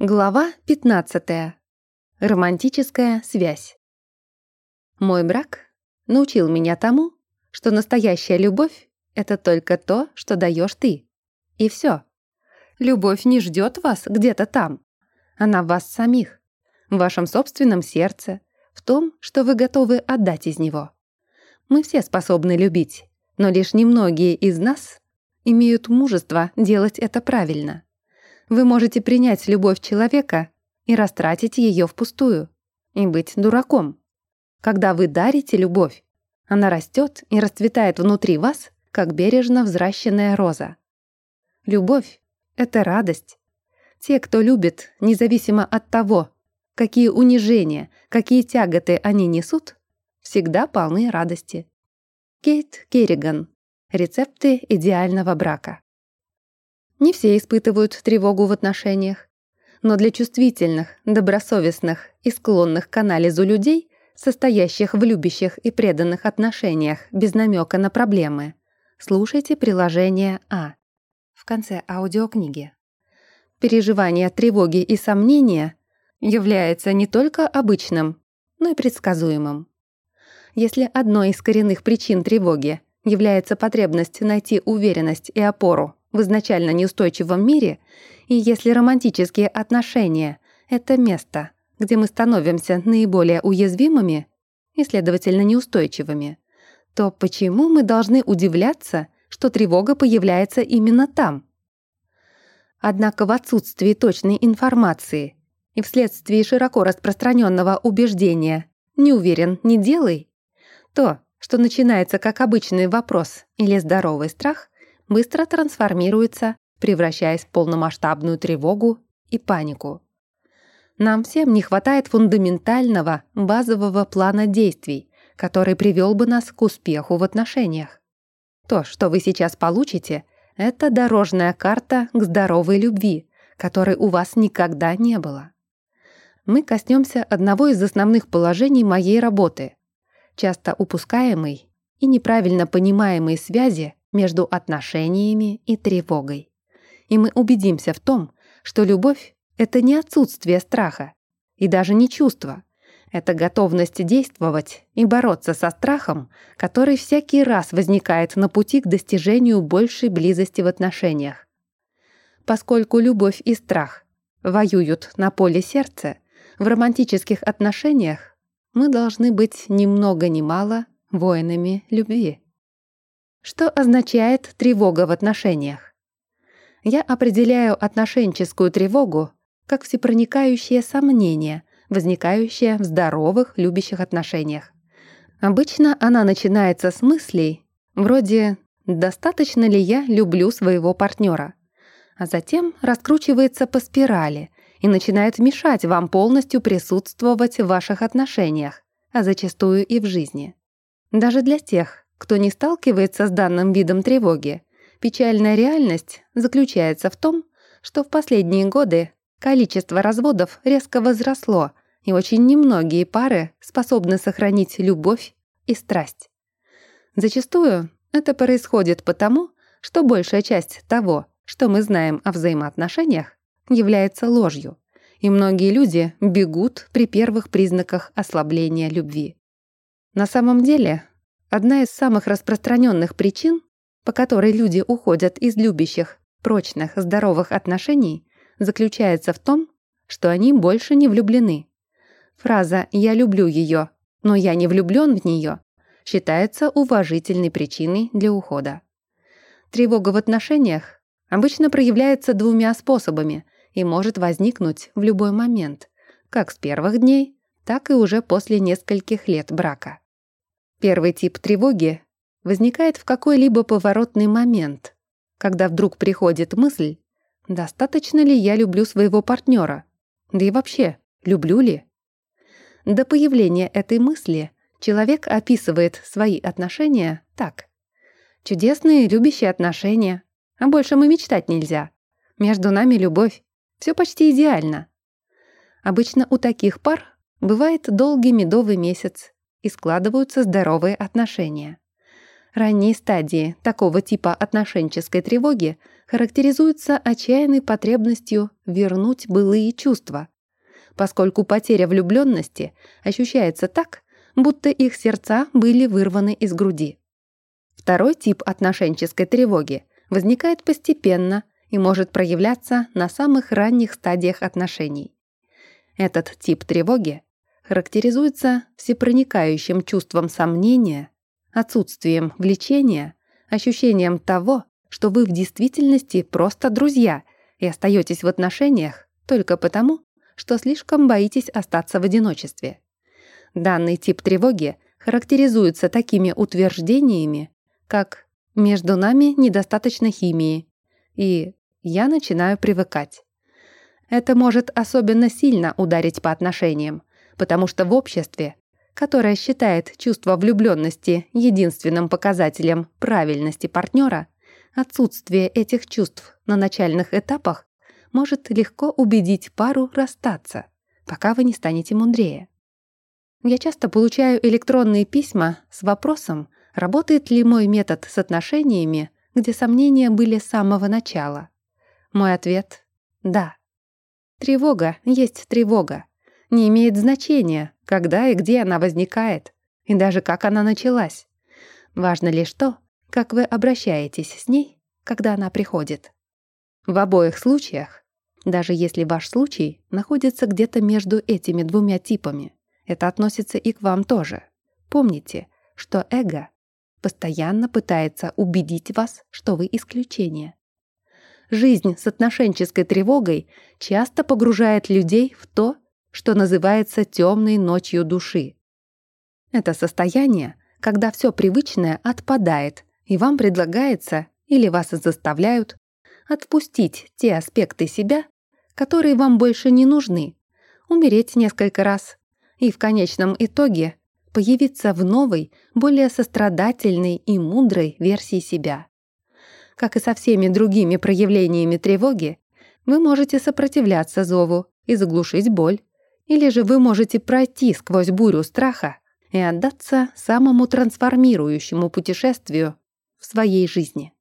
Глава 15. Романтическая связь. Мой брак научил меня тому, что настоящая любовь — это только то, что даешь ты. И все. Любовь не ждет вас где-то там. Она в вас самих, в вашем собственном сердце, в том, что вы готовы отдать из него. Мы все способны любить, но лишь немногие из нас имеют мужество делать это правильно вы можете принять любовь человека и растратить ее впустую, и быть дураком. Когда вы дарите любовь, она растет и расцветает внутри вас, как бережно взращенная роза. Любовь — это радость. Те, кто любит, независимо от того, какие унижения, какие тяготы они несут, всегда полны радости. Кейт Керриган. Рецепты идеального брака. Не все испытывают тревогу в отношениях. Но для чувствительных, добросовестных и склонных к анализу людей, состоящих в любящих и преданных отношениях без намека на проблемы, слушайте приложение А в конце аудиокниги. Переживание тревоги и сомнения является не только обычным, но и предсказуемым. Если одной из коренных причин тревоги является потребность найти уверенность и опору в изначально неустойчивом мире, и если романтические отношения — это место, где мы становимся наиболее уязвимыми и, следовательно, неустойчивыми, то почему мы должны удивляться, что тревога появляется именно там? Однако в отсутствии точной информации и вследствие широко распространенного убеждения «не уверен, не делай», то, что начинается как обычный вопрос или здоровый страх, быстро трансформируется, превращаясь в полномасштабную тревогу и панику. Нам всем не хватает фундаментального, базового плана действий, который привел бы нас к успеху в отношениях. То, что вы сейчас получите, это дорожная карта к здоровой любви, которой у вас никогда не было. Мы коснемся одного из основных положений моей работы, часто упускаемой и неправильно понимаемой связи между отношениями и тревогой. И мы убедимся в том, что любовь — это не отсутствие страха и даже не чувство. Это готовность действовать и бороться со страхом, который всякий раз возникает на пути к достижению большей близости в отношениях. Поскольку любовь и страх воюют на поле сердца, в романтических отношениях мы должны быть ни много ни мало воинами любви. Что означает тревога в отношениях? Я определяю отношенческую тревогу как всепроникающее сомнение, возникающее в здоровых, любящих отношениях. Обычно она начинается с мыслей вроде «достаточно ли я люблю своего партнера?», а затем раскручивается по спирали и начинает мешать вам полностью присутствовать в ваших отношениях, а зачастую и в жизни. Даже для тех, кто не сталкивается с данным видом тревоги, печальная реальность заключается в том, что в последние годы количество разводов резко возросло, и очень немногие пары способны сохранить любовь и страсть. Зачастую это происходит потому, что большая часть того, что мы знаем о взаимоотношениях, является ложью, и многие люди бегут при первых признаках ослабления любви. На самом деле Одна из самых распространенных причин, по которой люди уходят из любящих, прочных, здоровых отношений, заключается в том, что они больше не влюблены. Фраза «я люблю ее, но я не влюблен в нее» считается уважительной причиной для ухода. Тревога в отношениях обычно проявляется двумя способами и может возникнуть в любой момент, как с первых дней, так и уже после нескольких лет брака. Первый тип тревоги возникает в какой-либо поворотный момент, когда вдруг приходит мысль, достаточно ли я люблю своего партнера, да и вообще, люблю ли? До появления этой мысли человек описывает свои отношения так. Чудесные любящие отношения, а больше мы мечтать нельзя. Между нами любовь, все почти идеально. Обычно у таких пар бывает долгий медовый месяц, и складываются здоровые отношения. Ранние стадии такого типа отношенческой тревоги характеризуется отчаянной потребностью вернуть былые чувства, поскольку потеря влюбленности ощущается так, будто их сердца были вырваны из груди. Второй тип отношенческой тревоги возникает постепенно и может проявляться на самых ранних стадиях отношений. Этот тип тревоги характеризуется всепроникающим чувством сомнения, отсутствием влечения, ощущением того, что вы в действительности просто друзья и остаетесь в отношениях только потому, что слишком боитесь остаться в одиночестве. Данный тип тревоги характеризуется такими утверждениями, как «между нами недостаточно химии» и «я начинаю привыкать». Это может особенно сильно ударить по отношениям, потому что в обществе, которое считает чувство влюбленности единственным показателем правильности партнера, отсутствие этих чувств на начальных этапах может легко убедить пару расстаться, пока вы не станете мудрее. Я часто получаю электронные письма с вопросом, работает ли мой метод с отношениями, где сомнения были с самого начала. Мой ответ — да. Тревога есть тревога. Не имеет значения, когда и где она возникает, и даже как она началась. Важно лишь то, как вы обращаетесь с ней, когда она приходит. В обоих случаях, даже если ваш случай находится где-то между этими двумя типами, это относится и к вам тоже. Помните, что эго постоянно пытается убедить вас, что вы исключение. Жизнь с отношенческой тревогой часто погружает людей в то, что называется темной ночью души. Это состояние, когда все привычное отпадает, и вам предлагается или вас заставляют отпустить те аспекты себя, которые вам больше не нужны, умереть несколько раз, и в конечном итоге появиться в новой, более сострадательной и мудрой версии себя. Как и со всеми другими проявлениями тревоги, вы можете сопротивляться зову и заглушить боль, или же вы можете пройти сквозь бурю страха и отдаться самому трансформирующему путешествию в своей жизни.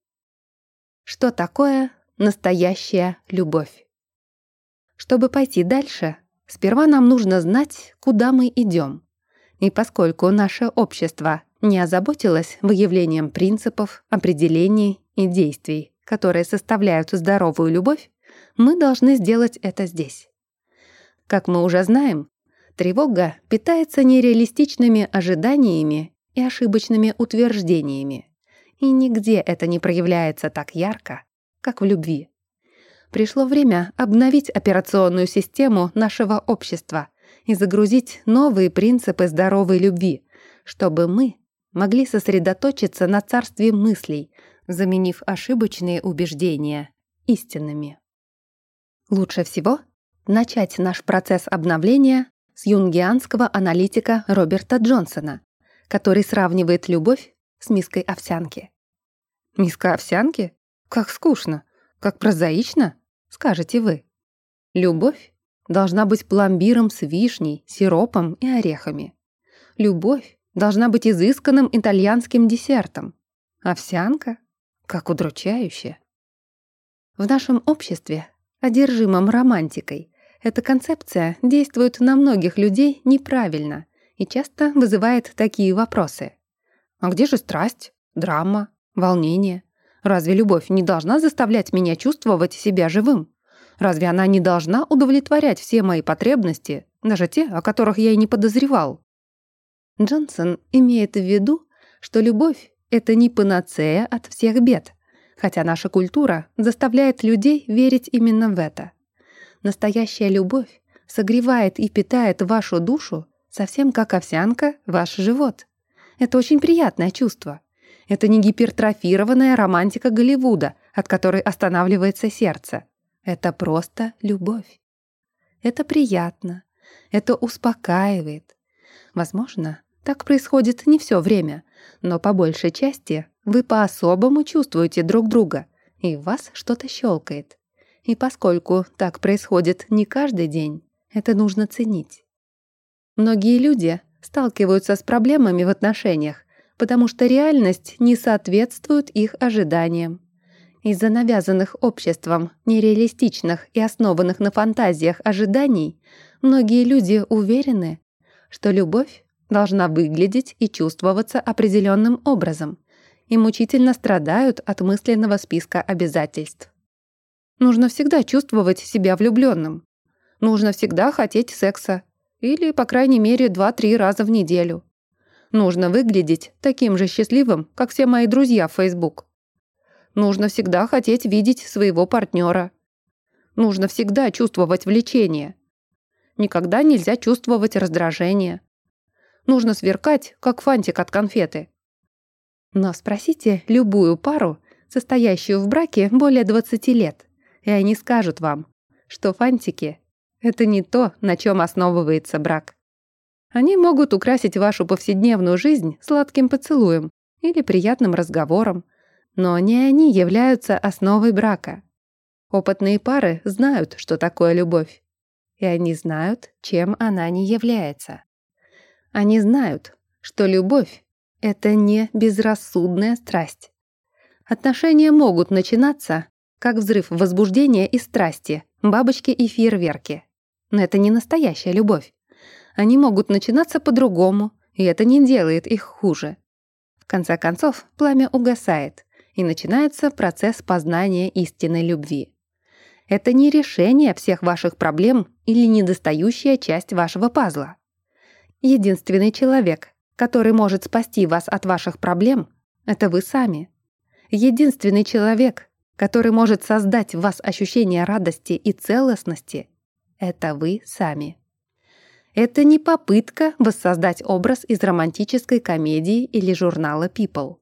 Что такое настоящая любовь? Чтобы пойти дальше, Сперва нам нужно знать, куда мы идем. И поскольку наше общество не озаботилось выявлением принципов, определений и действий, которые составляют здоровую любовь, мы должны сделать это здесь. Как мы уже знаем, тревога питается нереалистичными ожиданиями и ошибочными утверждениями. И нигде это не проявляется так ярко, как в любви. Пришло время обновить операционную систему нашего общества и загрузить новые принципы здоровой любви, чтобы мы могли сосредоточиться на царстве мыслей, заменив ошибочные убеждения истинными. Лучше всего начать наш процесс обновления с юнгианского аналитика Роберта Джонсона, который сравнивает любовь с миской овсянки. Миска овсянки? Как скучно, как прозаично скажете вы. Любовь должна быть пломбиром с вишней, сиропом и орехами. Любовь должна быть изысканным итальянским десертом. Овсянка? Как удручающе. В нашем обществе, одержимом романтикой, эта концепция действует на многих людей неправильно и часто вызывает такие вопросы. А где же страсть, драма, волнение? Разве любовь не должна заставлять меня чувствовать себя живым? Разве она не должна удовлетворять все мои потребности, даже те, о которых я и не подозревал? Джонсон имеет в виду, что любовь — это не панацея от всех бед, хотя наша культура заставляет людей верить именно в это. Настоящая любовь согревает и питает вашу душу совсем как овсянка ваш живот. Это очень приятное чувство. Это не гипертрофированная романтика Голливуда, от которой останавливается сердце. Это просто любовь. Это приятно. Это успокаивает. Возможно, так происходит не все время, но по большей части вы по-особому чувствуете друг друга, и в вас что-то щелкает. И поскольку так происходит не каждый день, это нужно ценить. Многие люди сталкиваются с проблемами в отношениях, потому что реальность не соответствует их ожиданиям. Из-за навязанных обществом, нереалистичных и основанных на фантазиях ожиданий, многие люди уверены, что любовь должна выглядеть и чувствоваться определенным образом и мучительно страдают от мысленного списка обязательств. Нужно всегда чувствовать себя влюбленным. Нужно всегда хотеть секса. Или, по крайней мере, два-три раза в неделю. Нужно выглядеть таким же счастливым, как все мои друзья в Facebook. Нужно всегда хотеть видеть своего партнера. Нужно всегда чувствовать влечение. Никогда нельзя чувствовать раздражение. Нужно сверкать, как фантик от конфеты. Но спросите любую пару, состоящую в браке более 20 лет, и они скажут вам, что фантики — это не то, на чем основывается брак. Они могут украсить вашу повседневную жизнь сладким поцелуем или приятным разговором, но не они являются основой брака. Опытные пары знают, что такое любовь. И они знают, чем она не является. Они знают, что любовь — это не безрассудная страсть. Отношения могут начинаться, как взрыв возбуждения и страсти, бабочки и фейерверки. Но это не настоящая любовь. Они могут начинаться по-другому, и это не делает их хуже. В конце концов, пламя угасает, и начинается процесс познания истинной любви. Это не решение всех ваших проблем или недостающая часть вашего пазла. Единственный человек, который может спасти вас от ваших проблем, это вы сами. Единственный человек, который может создать в вас ощущение радости и целостности, это вы сами. Это не попытка воссоздать образ из романтической комедии или журнала People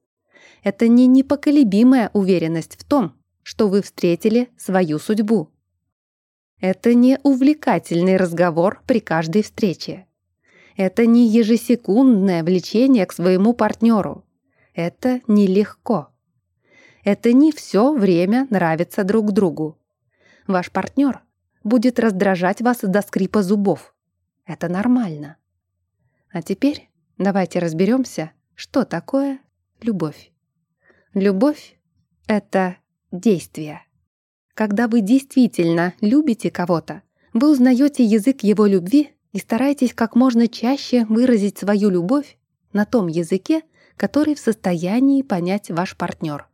это не непоколебимая уверенность в том, что вы встретили свою судьбу. Это не увлекательный разговор при каждой встрече. Это не ежесекундное влечение к своему партнеру. Это нелегко. Это не все время нравится друг другу. Ваш партнер будет раздражать вас до скрипа зубов. Это нормально. А теперь давайте разберемся, что такое любовь. Любовь — это действие. Когда вы действительно любите кого-то, вы узнаете язык его любви и стараетесь как можно чаще выразить свою любовь на том языке, который в состоянии понять ваш партнер.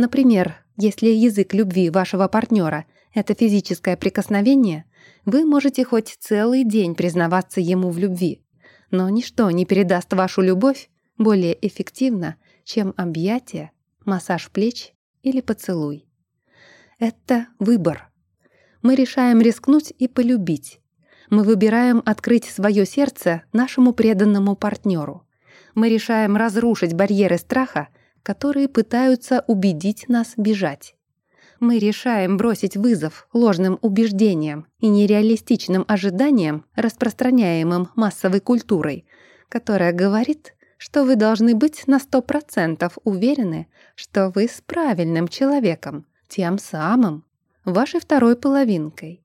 Например, если язык любви вашего партнера — это физическое прикосновение, вы можете хоть целый день признаваться ему в любви, но ничто не передаст вашу любовь более эффективно, чем объятие, массаж плеч или поцелуй. Это выбор. Мы решаем рискнуть и полюбить. Мы выбираем открыть свое сердце нашему преданному партнеру. Мы решаем разрушить барьеры страха, которые пытаются убедить нас бежать. Мы решаем бросить вызов ложным убеждениям и нереалистичным ожиданиям, распространяемым массовой культурой, которая говорит, что вы должны быть на сто процентов уверены, что вы с правильным человеком, тем самым, вашей второй половинкой.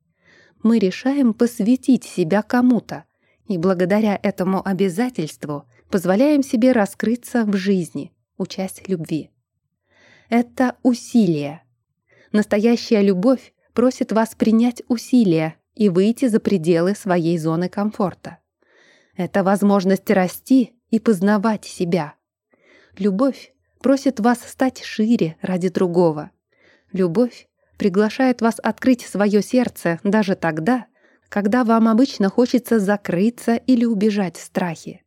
Мы решаем посвятить себя кому-то, и благодаря этому обязательству позволяем себе раскрыться в жизни, участь любви. Это усилие. Настоящая любовь просит вас принять усилия и выйти за пределы своей зоны комфорта. Это возможность расти и познавать себя. Любовь просит вас стать шире ради другого. Любовь приглашает вас открыть свое сердце даже тогда, когда вам обычно хочется закрыться или убежать в страхе.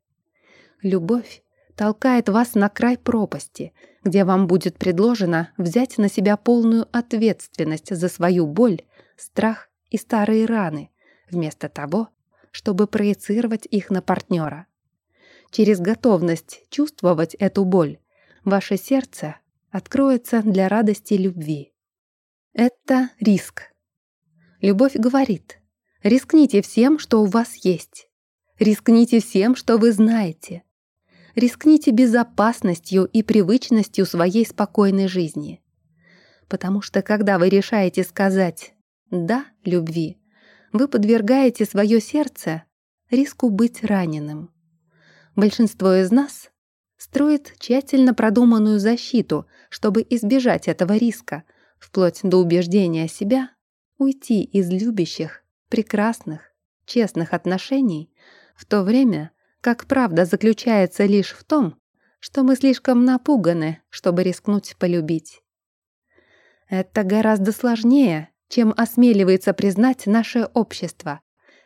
Любовь толкает вас на край пропасти, где вам будет предложено взять на себя полную ответственность за свою боль, страх и старые раны, вместо того, чтобы проецировать их на партнера через готовность чувствовать эту боль, ваше сердце откроется для радости любви. Это риск. Любовь говорит, рискните всем, что у вас есть. Рискните всем, что вы знаете. Рискните безопасностью и привычностью своей спокойной жизни. Потому что когда вы решаете сказать «да» любви, вы подвергаете свое сердце риску быть раненым. Большинство из нас строит тщательно продуманную защиту, чтобы избежать этого риска, вплоть до убеждения себя уйти из любящих, прекрасных, честных отношений, в то время как правда заключается лишь в том, что мы слишком напуганы, чтобы рискнуть полюбить. Это гораздо сложнее, чем осмеливается признать наше общество,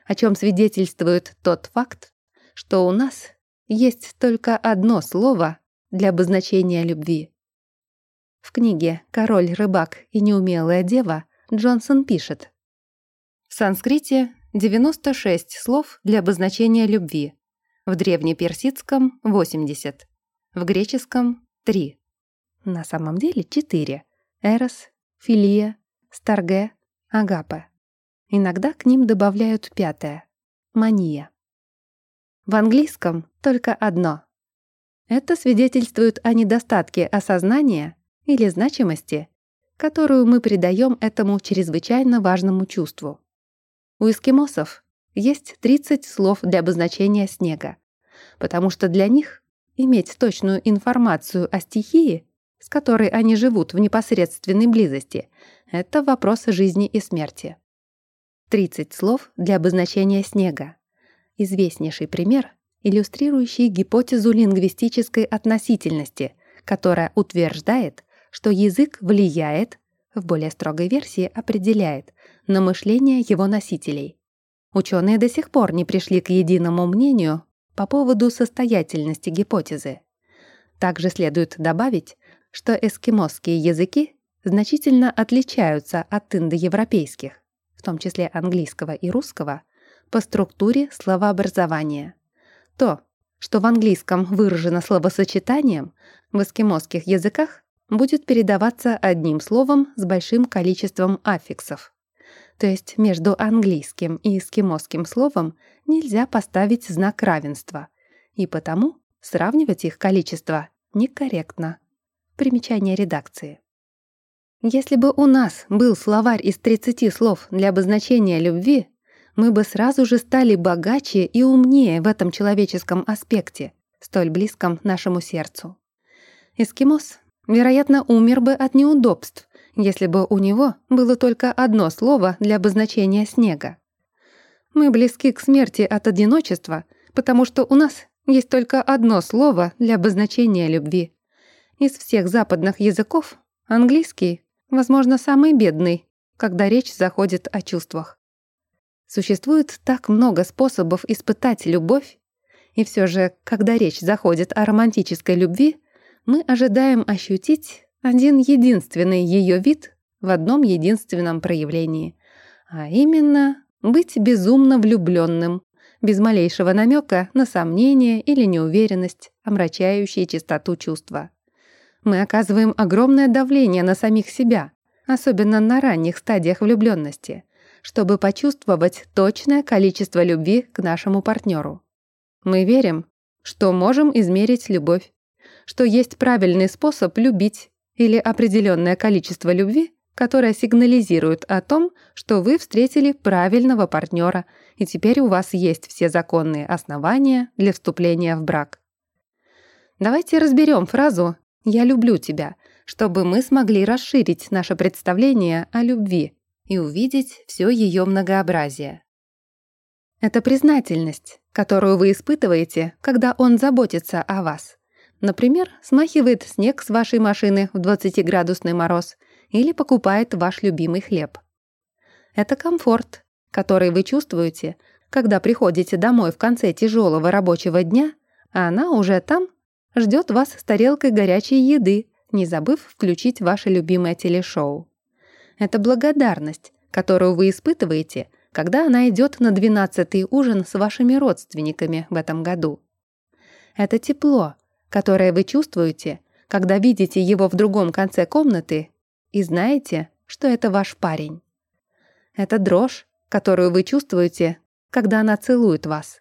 о чем свидетельствует тот факт, что у нас есть только одно слово для обозначения любви. В книге «Король, рыбак и неумелая дева» Джонсон пишет. В санскрите 96 слов для обозначения любви, в древнеперсидском — 80, в греческом — 3. На самом деле 4. Эрос, филия, старге, агапе. Иногда к ним добавляют пятое — мания. В английском только одно. Это свидетельствует о недостатке осознания или значимости, которую мы придаем этому чрезвычайно важному чувству. У эскимосов есть 30 слов для обозначения снега, потому что для них иметь точную информацию о стихии, с которой они живут в непосредственной близости, это вопрос жизни и смерти. 30 слов для обозначения снега. Известнейший пример, иллюстрирующий гипотезу лингвистической относительности, которая утверждает, что язык влияет, в более строгой версии определяет, на мышление его носителей. Ученые до сих пор не пришли к единому мнению по поводу состоятельности гипотезы. Также следует добавить, что эскимосские языки значительно отличаются от индоевропейских, в том числе английского и русского, по структуре словообразования. То, что в английском выражено словосочетанием, в эскимосских языках будет передаваться одним словом с большим количеством аффиксов. То есть между английским и эскимосским словом нельзя поставить знак равенства, и потому сравнивать их количество некорректно. Примечание редакции. Если бы у нас был словарь из 30 слов для обозначения любви, мы бы сразу же стали богаче и умнее в этом человеческом аспекте, столь близком нашему сердцу. Эскимос, вероятно, умер бы от неудобств, если бы у него было только одно слово для обозначения снега. Мы близки к смерти от одиночества, потому что у нас есть только одно слово для обозначения любви. Из всех западных языков английский, возможно, самый бедный, когда речь заходит о чувствах. Существует так много способов испытать любовь, и все же, когда речь заходит о романтической любви, мы ожидаем ощутить один единственный ее вид в одном единственном проявлении, а именно быть безумно влюбленным, без малейшего намека на сомнение или неуверенность, омрачающие чистоту чувства. Мы оказываем огромное давление на самих себя, особенно на ранних стадиях влюбленности, чтобы почувствовать точное количество любви к нашему партнеру. Мы верим, что можем измерить любовь, что есть правильный способ любить или определенное количество любви, которое сигнализирует о том, что вы встретили правильного партнера, и теперь у вас есть все законные основания для вступления в брак. Давайте разберем фразу «я люблю тебя», чтобы мы смогли расширить наше представление о любви и увидеть все ее многообразие. Это признательность, которую вы испытываете, когда он заботится о вас. Например, смахивает снег с вашей машины в 20-градусный мороз или покупает ваш любимый хлеб. Это комфорт, который вы чувствуете, когда приходите домой в конце тяжелого рабочего дня, а она уже там ждет вас с тарелкой горячей еды, не забыв включить ваше любимое телешоу. Это благодарность, которую вы испытываете, когда она идет на двенадцатый ужин с вашими родственниками в этом году. Это тепло, которое вы чувствуете, когда видите его в другом конце комнаты и знаете, что это ваш парень. Это дрожь, которую вы чувствуете, когда она целует вас.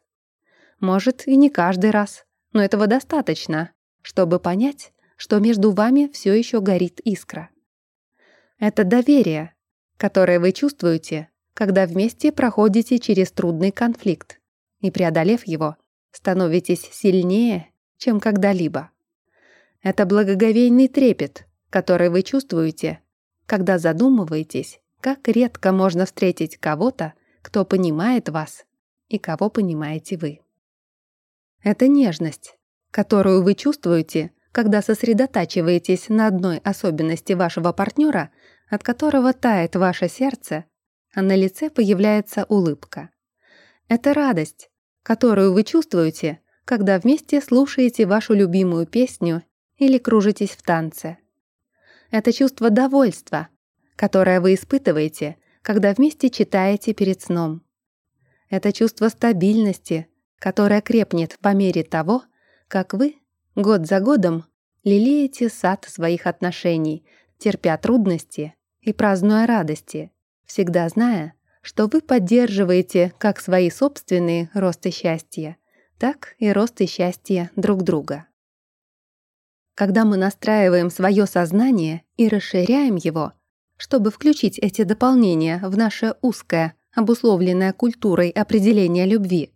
Может, и не каждый раз, но этого достаточно, чтобы понять, что между вами все еще горит искра. Это доверие, которое вы чувствуете, когда вместе проходите через трудный конфликт и, преодолев его, становитесь сильнее чем когда-либо. Это благоговейный трепет, который вы чувствуете, когда задумываетесь, как редко можно встретить кого-то, кто понимает вас и кого понимаете вы. Это нежность, которую вы чувствуете, когда сосредотачиваетесь на одной особенности вашего партнера, от которого тает ваше сердце, а на лице появляется улыбка. Это радость, которую вы чувствуете, когда вместе слушаете вашу любимую песню или кружитесь в танце. Это чувство довольства, которое вы испытываете, когда вместе читаете перед сном. Это чувство стабильности, которое крепнет по мере того, как вы год за годом лелеете сад своих отношений, терпя трудности и празднуя радости, всегда зная, что вы поддерживаете как свои собственные росты счастья, так и росты счастья друг друга. Когда мы настраиваем свое сознание и расширяем его, чтобы включить эти дополнения в наше узкое, обусловленное культурой определение любви,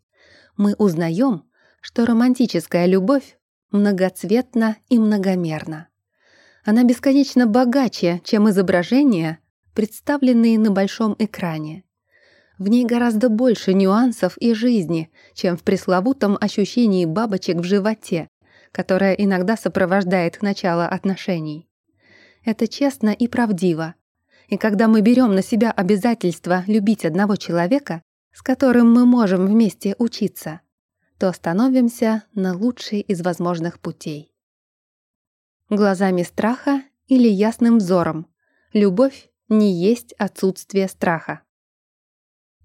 мы узнаем, что романтическая любовь многоцветна и многомерна. Она бесконечно богаче, чем изображения, представленные на большом экране. В ней гораздо больше нюансов и жизни, чем в пресловутом ощущении бабочек в животе, которое иногда сопровождает начало отношений. Это честно и правдиво. И когда мы берем на себя обязательство любить одного человека, с которым мы можем вместе учиться, то становимся на лучший из возможных путей. Глазами страха или ясным взором. Любовь не есть отсутствие страха.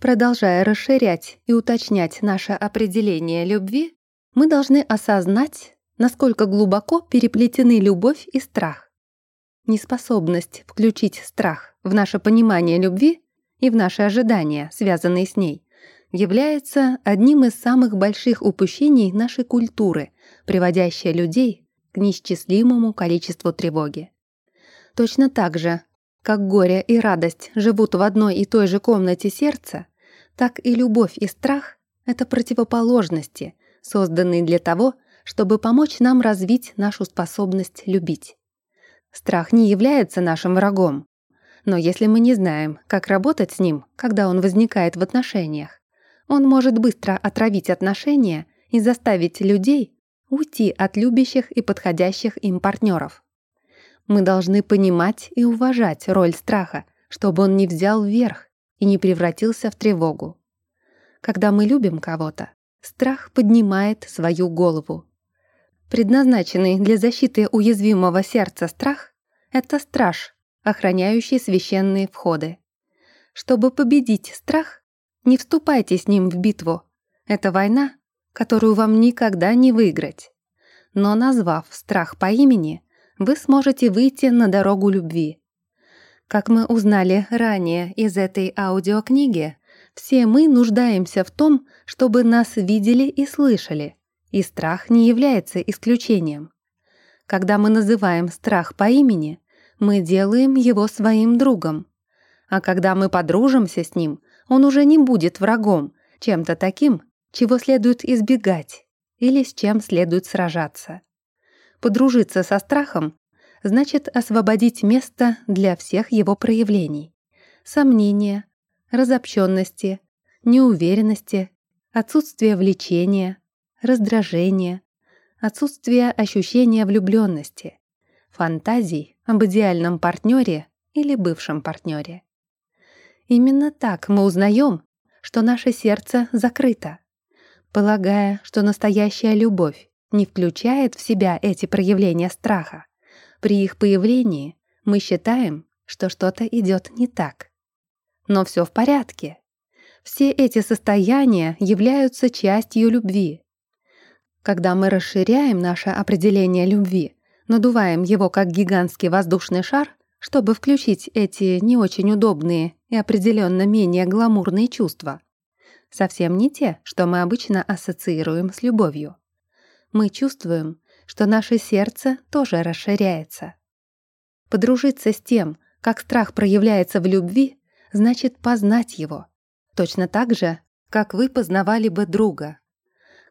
Продолжая расширять и уточнять наше определение любви, мы должны осознать, насколько глубоко переплетены любовь и страх. Неспособность включить страх в наше понимание любви и в наши ожидания, связанные с ней, является одним из самых больших упущений нашей культуры, приводящей людей к неисчислимому количеству тревоги. Точно так же, как горе и радость живут в одной и той же комнате сердца, так и любовь и страх — это противоположности, созданные для того, чтобы помочь нам развить нашу способность любить. Страх не является нашим врагом, но если мы не знаем, как работать с ним, когда он возникает в отношениях, он может быстро отравить отношения и заставить людей уйти от любящих и подходящих им партнеров. Мы должны понимать и уважать роль страха, чтобы он не взял верх и не превратился в тревогу. Когда мы любим кого-то, страх поднимает свою голову. Предназначенный для защиты уязвимого сердца страх — это страж, охраняющий священные входы. Чтобы победить страх, не вступайте с ним в битву. Это война, которую вам никогда не выиграть. Но назвав страх по имени, вы сможете выйти на дорогу любви. Как мы узнали ранее из этой аудиокниги, все мы нуждаемся в том, чтобы нас видели и слышали, и страх не является исключением. Когда мы называем страх по имени, мы делаем его своим другом. А когда мы подружимся с ним, он уже не будет врагом, чем-то таким, чего следует избегать или с чем следует сражаться. Подружиться со страхом значит освободить место для всех его проявлений. Сомнения, разобщенности, неуверенности, отсутствия влечения, раздражения, отсутствия ощущения влюбленности, фантазий об идеальном партнере или бывшем партнере. Именно так мы узнаем, что наше сердце закрыто, полагая, что настоящая любовь не включает в себя эти проявления страха. При их появлении мы считаем, что что-то идет не так. Но все в порядке. Все эти состояния являются частью любви. Когда мы расширяем наше определение любви, надуваем его как гигантский воздушный шар, чтобы включить эти не очень удобные и определенно менее гламурные чувства. Совсем не те, что мы обычно ассоциируем с любовью. Мы чувствуем, что наше сердце тоже расширяется. Подружиться с тем, как страх проявляется в любви, значит познать его. Точно так же, как вы познавали бы друга.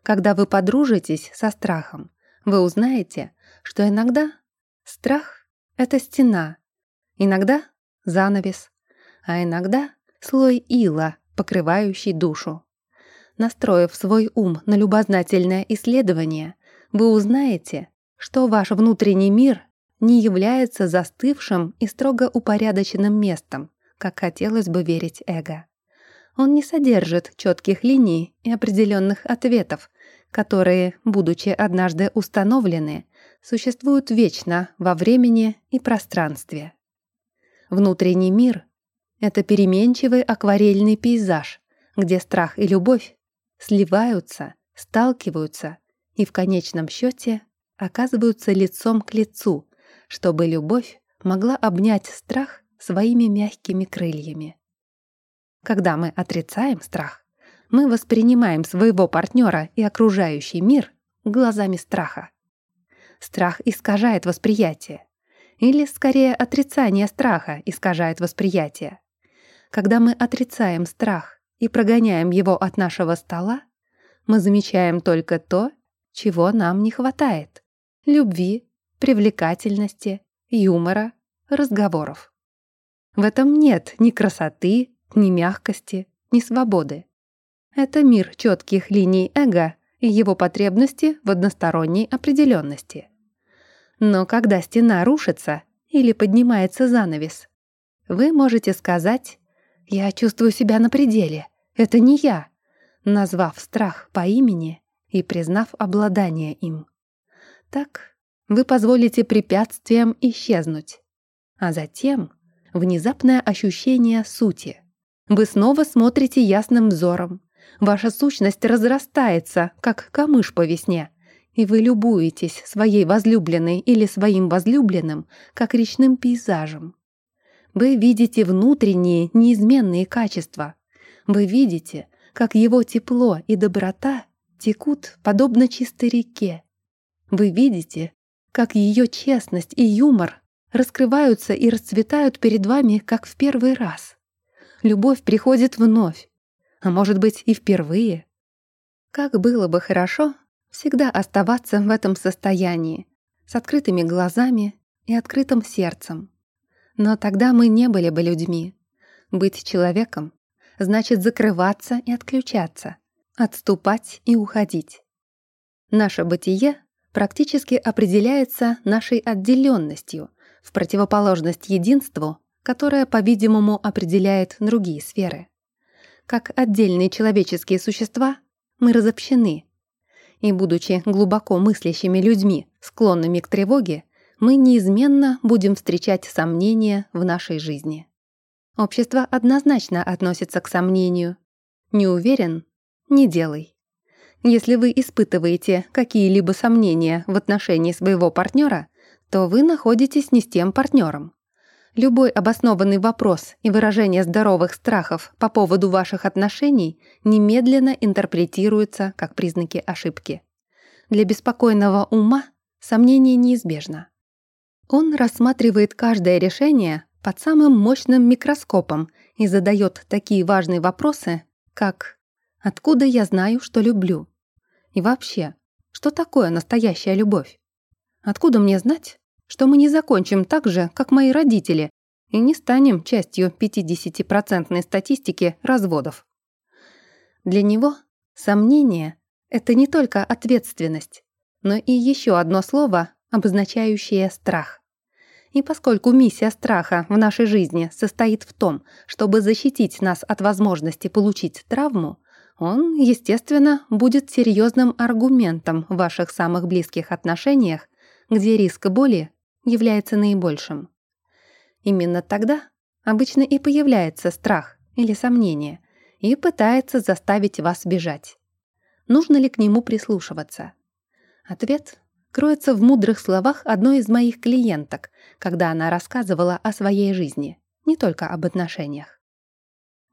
Когда вы подружитесь со страхом, вы узнаете, что иногда страх — это стена, иногда занавес, а иногда слой ила, покрывающий душу. Настроив свой ум на любознательное исследование, вы узнаете, что ваш внутренний мир не является застывшим и строго упорядоченным местом, как хотелось бы верить эго. Он не содержит четких линий и определенных ответов, которые, будучи однажды установлены, существуют вечно во времени и пространстве. Внутренний мир — это переменчивый акварельный пейзаж, где страх и любовь сливаются, сталкиваются и в конечном счете оказываются лицом к лицу, чтобы любовь могла обнять страх своими мягкими крыльями. Когда мы отрицаем страх, мы воспринимаем своего партнера и окружающий мир глазами страха. Страх искажает восприятие. Или, скорее, отрицание страха искажает восприятие. Когда мы отрицаем страх и прогоняем его от нашего стола, мы замечаем только то, чего нам не хватает — любви, привлекательности, юмора, разговоров. В этом нет ни красоты, ни мягкости, ни свободы. Это мир четких линий эго и его потребности в односторонней определенности. Но когда стена рушится или поднимается занавес, вы можете сказать «Я чувствую себя на пределе, это не я», назвав страх по имени и признав обладание им. Так вы позволите препятствиям исчезнуть, а затем внезапное ощущение сути. Вы снова смотрите ясным взором. Ваша сущность разрастается, как камыш по весне, и вы любуетесь своей возлюбленной или своим возлюбленным, как речным пейзажем. Вы видите внутренние неизменные качества. Вы видите, как его тепло и доброта текут подобно чистой реке. Вы видите, как ее честность и юмор раскрываются и расцветают перед вами, как в первый раз. Любовь приходит вновь, а может быть и впервые. Как было бы хорошо всегда оставаться в этом состоянии, с открытыми глазами и открытым сердцем. Но тогда мы не были бы людьми. Быть человеком значит закрываться и отключаться, отступать и уходить. Наше бытие практически определяется нашей отделенностью, в противоположность единству, которое, по-видимому, определяет другие сферы. Как отдельные человеческие существа мы разобщены. И, будучи глубоко мыслящими людьми, склонными к тревоге, мы неизменно будем встречать сомнения в нашей жизни. Общество однозначно относится к сомнению. Не уверен — не делай. Если вы испытываете какие-либо сомнения в отношении своего партнера, то вы находитесь не с тем партнером. Любой обоснованный вопрос и выражение здоровых страхов по поводу ваших отношений немедленно интерпретируется как признаки ошибки. Для беспокойного ума сомнение неизбежно. Он рассматривает каждое решение под самым мощным микроскопом и задает такие важные вопросы, как «Откуда я знаю, что люблю?» И вообще, что такое настоящая любовь? Откуда мне знать, что мы не закончим так же, как мои родители, и не станем частью 50% статистики разводов? Для него сомнение — это не только ответственность, но и еще одно слово, обозначающее страх. И поскольку миссия страха в нашей жизни состоит в том, чтобы защитить нас от возможности получить травму, он, естественно, будет серьезным аргументом в ваших самых близких отношениях, где риск боли является наибольшим. Именно тогда обычно и появляется страх или сомнение и пытается заставить вас бежать. Нужно ли к нему прислушиваться? Ответ кроется в мудрых словах одной из моих клиенток, когда она рассказывала о своей жизни, не только об отношениях.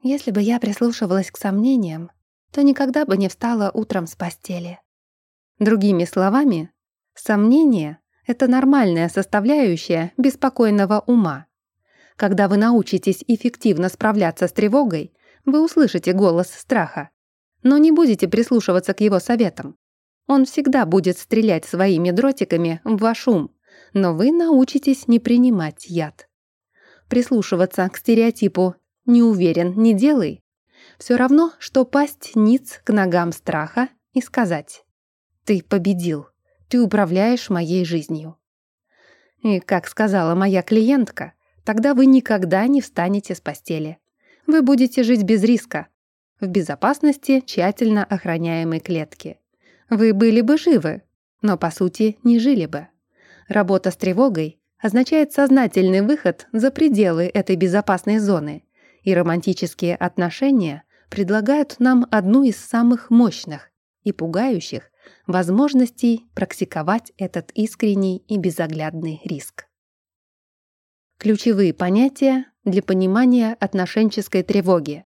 Если бы я прислушивалась к сомнениям, то никогда бы не встала утром с постели. Другими словами, сомнение — это нормальная составляющая беспокойного ума. Когда вы научитесь эффективно справляться с тревогой, вы услышите голос страха, но не будете прислушиваться к его советам. Он всегда будет стрелять своими дротиками в ваш ум, но вы научитесь не принимать яд. Прислушиваться к стереотипу «не уверен, не делай» все равно, что пасть ниц к ногам страха и сказать «ты победил, ты управляешь моей жизнью». И, как сказала моя клиентка, тогда вы никогда не встанете с постели. Вы будете жить без риска, в безопасности тщательно охраняемой клетки. Вы были бы живы, но, по сути, не жили бы. Работа с тревогой означает сознательный выход за пределы этой безопасной зоны, и романтические отношения предлагают нам одну из самых мощных и пугающих возможностей практиковать этот искренний и безоглядный риск. Ключевые понятия для понимания отношенческой тревоги.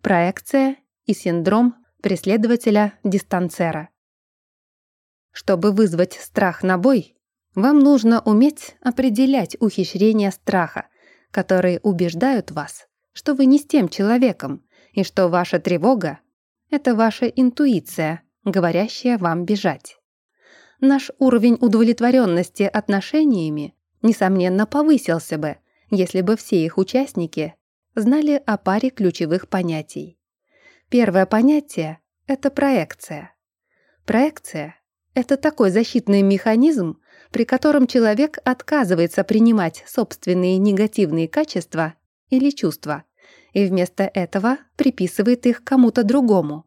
Проекция и синдром преследователя-дистанцера. Чтобы вызвать страх на бой, вам нужно уметь определять ухищрения страха, которые убеждают вас, что вы не с тем человеком, и что ваша тревога — это ваша интуиция, говорящая вам бежать. Наш уровень удовлетворенности отношениями, несомненно, повысился бы, если бы все их участники знали о паре ключевых понятий. Первое понятие — это проекция. Проекция — это такой защитный механизм, при котором человек отказывается принимать собственные негативные качества или чувства и вместо этого приписывает их кому-то другому.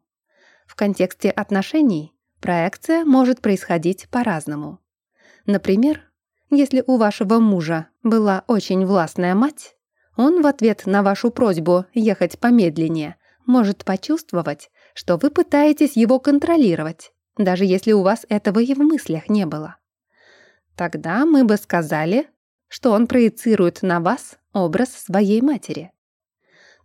В контексте отношений проекция может происходить по-разному. Например, если у вашего мужа была очень властная мать, он в ответ на вашу просьбу ехать помедленнее может почувствовать, что вы пытаетесь его контролировать, даже если у вас этого и в мыслях не было. Тогда мы бы сказали, что он проецирует на вас образ своей матери.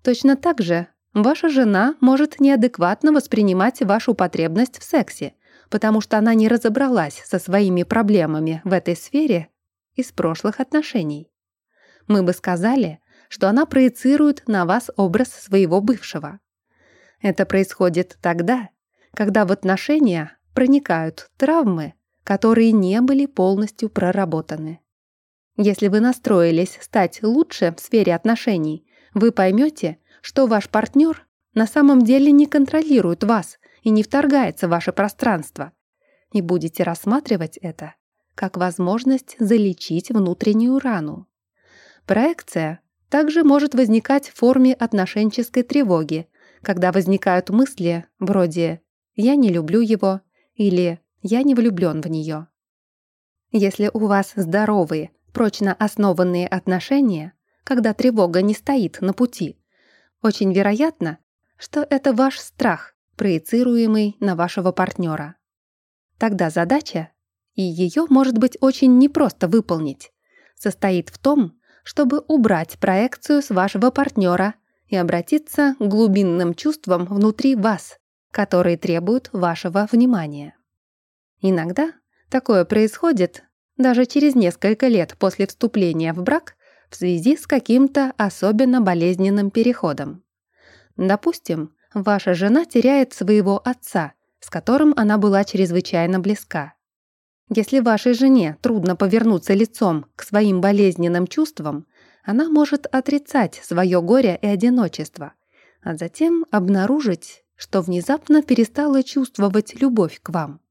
Точно так же ваша жена может неадекватно воспринимать вашу потребность в сексе, потому что она не разобралась со своими проблемами в этой сфере из прошлых отношений. Мы бы сказали, что она проецирует на вас образ своего бывшего. Это происходит тогда, когда в отношения проникают травмы, которые не были полностью проработаны. Если вы настроились стать лучше в сфере отношений, вы поймете, что ваш партнер на самом деле не контролирует вас и не вторгается в ваше пространство, и будете рассматривать это как возможность залечить внутреннюю рану. Проекция также может возникать в форме отношенческой тревоги, когда возникают мысли вроде «я не люблю его» или «я не влюблен в нее». Если у вас здоровые, прочно основанные отношения, когда тревога не стоит на пути, очень вероятно, что это ваш страх, проецируемый на вашего партнера. Тогда задача, и ее может быть очень непросто выполнить, состоит в том, чтобы убрать проекцию с вашего партнера и обратиться к глубинным чувствам внутри вас, которые требуют вашего внимания. Иногда такое происходит даже через несколько лет после вступления в брак в связи с каким-то особенно болезненным переходом. Допустим, ваша жена теряет своего отца, с которым она была чрезвычайно близка. Если вашей жене трудно повернуться лицом к своим болезненным чувствам, она может отрицать свое горе и одиночество, а затем обнаружить, что внезапно перестала чувствовать любовь к вам.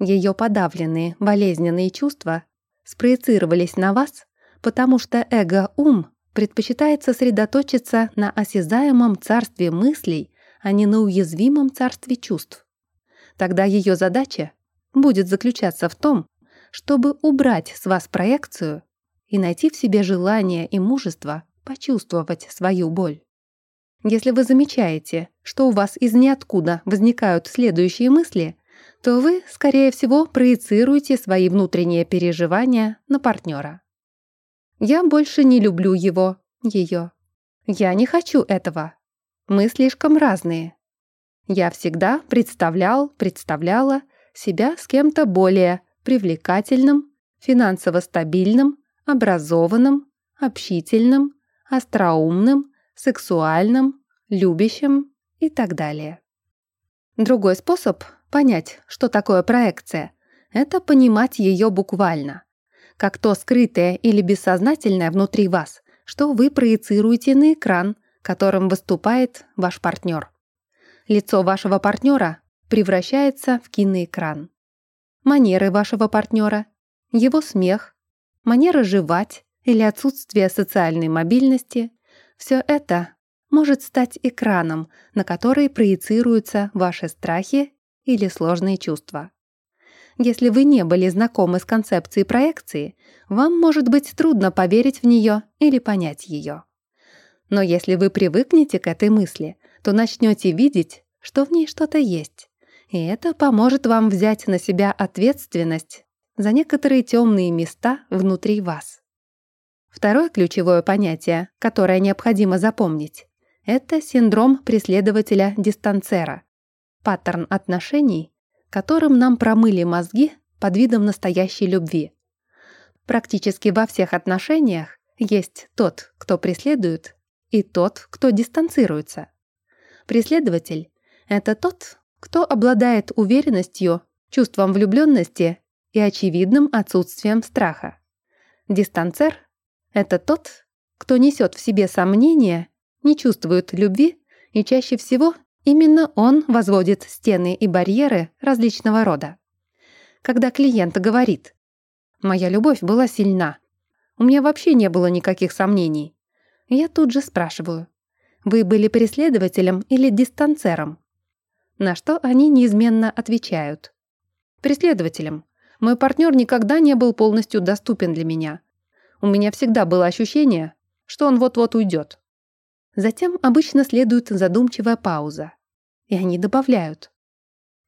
Ее подавленные болезненные чувства спроецировались на вас, потому что эго-ум предпочитает сосредоточиться на осязаемом царстве мыслей, а не на уязвимом царстве чувств. Тогда ее задача будет заключаться в том, чтобы убрать с вас проекцию и найти в себе желание и мужество почувствовать свою боль. Если вы замечаете, что у вас из ниоткуда возникают следующие мысли, то вы, скорее всего, проецируете свои внутренние переживания на партнера. «Я больше не люблю его, ее. Я не хочу этого. Мы слишком разные. Я всегда представлял, представляла себя с кем-то более привлекательным, финансово стабильным, образованным, общительным, остроумным, сексуальным, любящим и так далее. Другой способ понять, что такое проекция, это понимать ее буквально, как то скрытое или бессознательное внутри вас, что вы проецируете на экран, которым выступает ваш партнер. Лицо вашего партнера превращается в киноэкран. Манеры вашего партнера, его смех, манера жевать или отсутствие социальной мобильности – все это может стать экраном, на который проецируются ваши страхи или сложные чувства. Если вы не были знакомы с концепцией проекции, вам может быть трудно поверить в нее или понять ее. Но если вы привыкнете к этой мысли, то начнете видеть, что в ней что-то есть. И это поможет вам взять на себя ответственность за некоторые темные места внутри вас. Второе ключевое понятие, которое необходимо запомнить, это синдром преследователя-дистанцера, паттерн отношений, которым нам промыли мозги под видом настоящей любви. Практически во всех отношениях есть тот, кто преследует, и тот, кто дистанцируется. Преследователь — это тот, кто обладает уверенностью, чувством влюбленности и очевидным отсутствием страха. Дистанцер — это тот, кто несет в себе сомнения не чувствует любви, и чаще всего именно он возводит стены и барьеры различного рода. Когда клиент говорит «Моя любовь была сильна, у меня вообще не было никаких сомнений», я тут же спрашиваю «Вы были преследователем или дистанцером?» На что они неизменно отвечают «Преследователем. Мой партнер никогда не был полностью доступен для меня. У меня всегда было ощущение, что он вот-вот уйдет. Затем обычно следует задумчивая пауза. И они добавляют.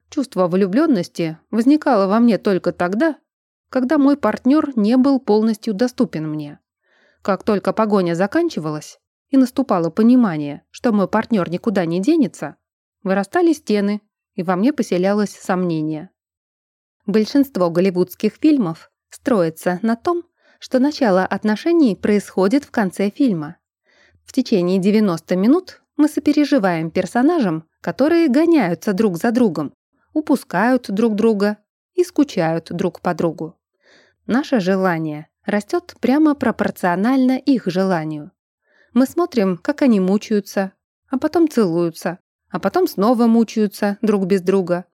Чувство влюбленности возникало во мне только тогда, когда мой партнер не был полностью доступен мне. Как только погоня заканчивалась и наступало понимание, что мой партнер никуда не денется, вырастали стены, и во мне поселялось сомнение. Большинство голливудских фильмов строится на том, что начало отношений происходит в конце фильма. В течение 90 минут мы сопереживаем персонажам, которые гоняются друг за другом, упускают друг друга и скучают друг по другу. Наше желание растет прямо пропорционально их желанию. Мы смотрим, как они мучаются, а потом целуются, а потом снова мучаются друг без друга,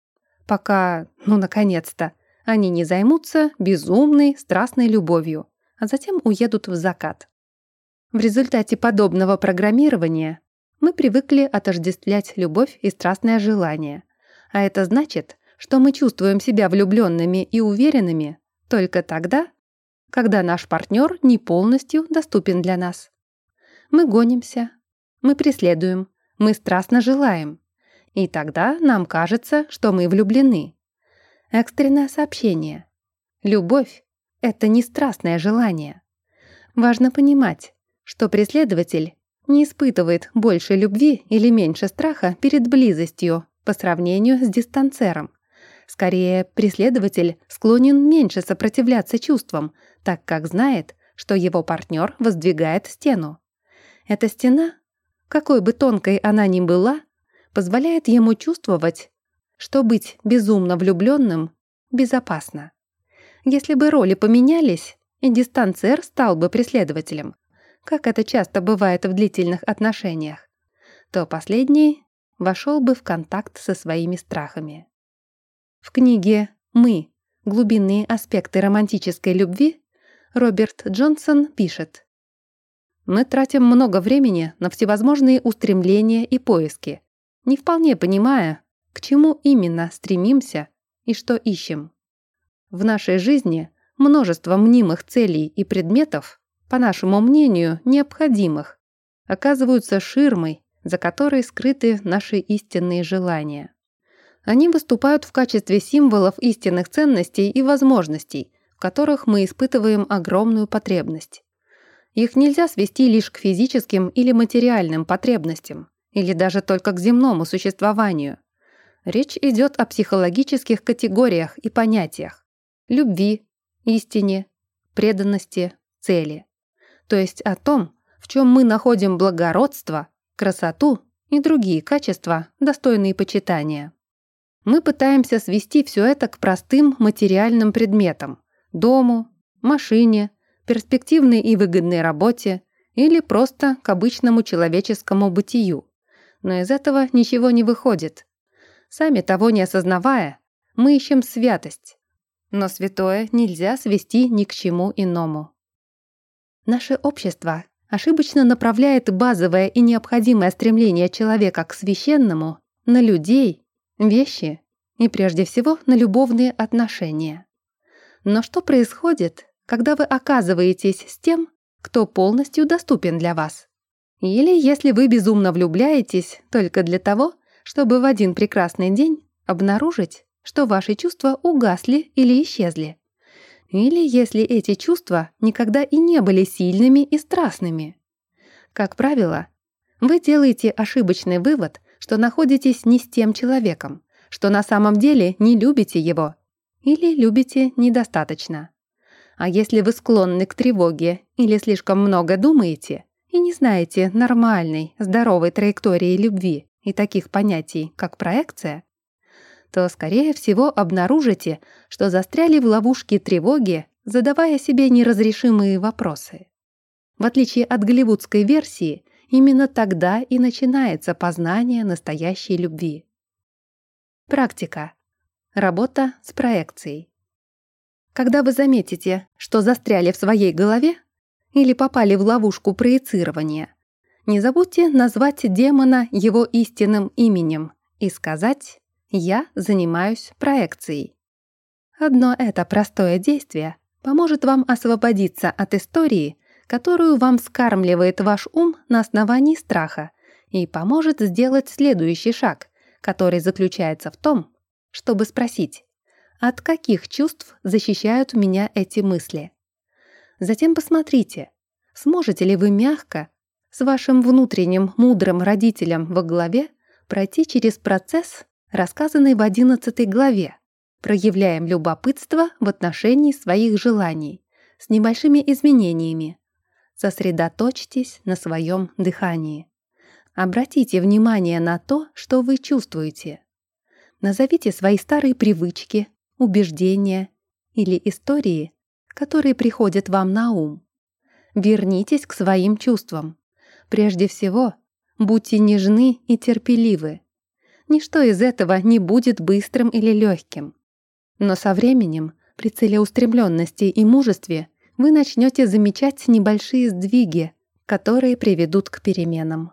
пока, ну, наконец-то, они не займутся безумной, страстной любовью, а затем уедут в закат. В результате подобного программирования мы привыкли отождествлять любовь и страстное желание. А это значит, что мы чувствуем себя влюбленными и уверенными только тогда, когда наш партнер не полностью доступен для нас. Мы гонимся, мы преследуем, мы страстно желаем. И тогда нам кажется, что мы влюблены. Экстренное сообщение. Любовь — это не страстное желание. Важно понимать, что преследователь не испытывает больше любви или меньше страха перед близостью по сравнению с дистанцером. Скорее, преследователь склонен меньше сопротивляться чувствам, так как знает, что его партнер воздвигает стену. Эта стена, какой бы тонкой она ни была, позволяет ему чувствовать, что быть безумно влюбленным безопасно. Если бы роли поменялись, и дистанцер стал бы преследователем, как это часто бывает в длительных отношениях, то последний вошел бы в контакт со своими страхами. В книге «Мы. Глубинные аспекты романтической любви» Роберт Джонсон пишет «Мы тратим много времени на всевозможные устремления и поиски, не вполне понимая, к чему именно стремимся и что ищем. В нашей жизни множество мнимых целей и предметов, по нашему мнению, необходимых, оказываются ширмой, за которой скрыты наши истинные желания. Они выступают в качестве символов истинных ценностей и возможностей, в которых мы испытываем огромную потребность. Их нельзя свести лишь к физическим или материальным потребностям, или даже только к земному существованию. Речь идет о психологических категориях и понятиях – любви, истине, преданности, цели то есть о том, в чем мы находим благородство, красоту и другие качества, достойные почитания. Мы пытаемся свести все это к простым материальным предметам – дому, машине, перспективной и выгодной работе или просто к обычному человеческому бытию. Но из этого ничего не выходит. Сами того не осознавая, мы ищем святость. Но святое нельзя свести ни к чему иному. Наше общество ошибочно направляет базовое и необходимое стремление человека к священному на людей, вещи и прежде всего на любовные отношения. Но что происходит, когда вы оказываетесь с тем, кто полностью доступен для вас? Или если вы безумно влюбляетесь только для того, чтобы в один прекрасный день обнаружить, что ваши чувства угасли или исчезли? Или если эти чувства никогда и не были сильными и страстными? Как правило, вы делаете ошибочный вывод, что находитесь не с тем человеком, что на самом деле не любите его или любите недостаточно. А если вы склонны к тревоге или слишком много думаете и не знаете нормальной, здоровой траектории любви и таких понятий, как проекция, то, скорее всего, обнаружите, что застряли в ловушке тревоги, задавая себе неразрешимые вопросы. В отличие от голливудской версии, именно тогда и начинается познание настоящей любви. Практика. Работа с проекцией. Когда вы заметите, что застряли в своей голове или попали в ловушку проецирования, не забудьте назвать демона его истинным именем и сказать «Я занимаюсь проекцией». Одно это простое действие поможет вам освободиться от истории, которую вам скармливает ваш ум на основании страха и поможет сделать следующий шаг, который заключается в том, чтобы спросить от каких чувств защищают меня эти мысли. Затем посмотрите, сможете ли вы мягко, с вашим внутренним мудрым родителем во главе, пройти через процесс, рассказанный в одиннадцатой главе. Проявляем любопытство в отношении своих желаний с небольшими изменениями. Сосредоточьтесь на своем дыхании. Обратите внимание на то, что вы чувствуете. Назовите свои старые привычки, убеждения или истории, которые приходят вам на ум. Вернитесь к своим чувствам. Прежде всего, будьте нежны и терпеливы. Ничто из этого не будет быстрым или легким. Но со временем, при целеустремленности и мужестве, вы начнете замечать небольшие сдвиги, которые приведут к переменам.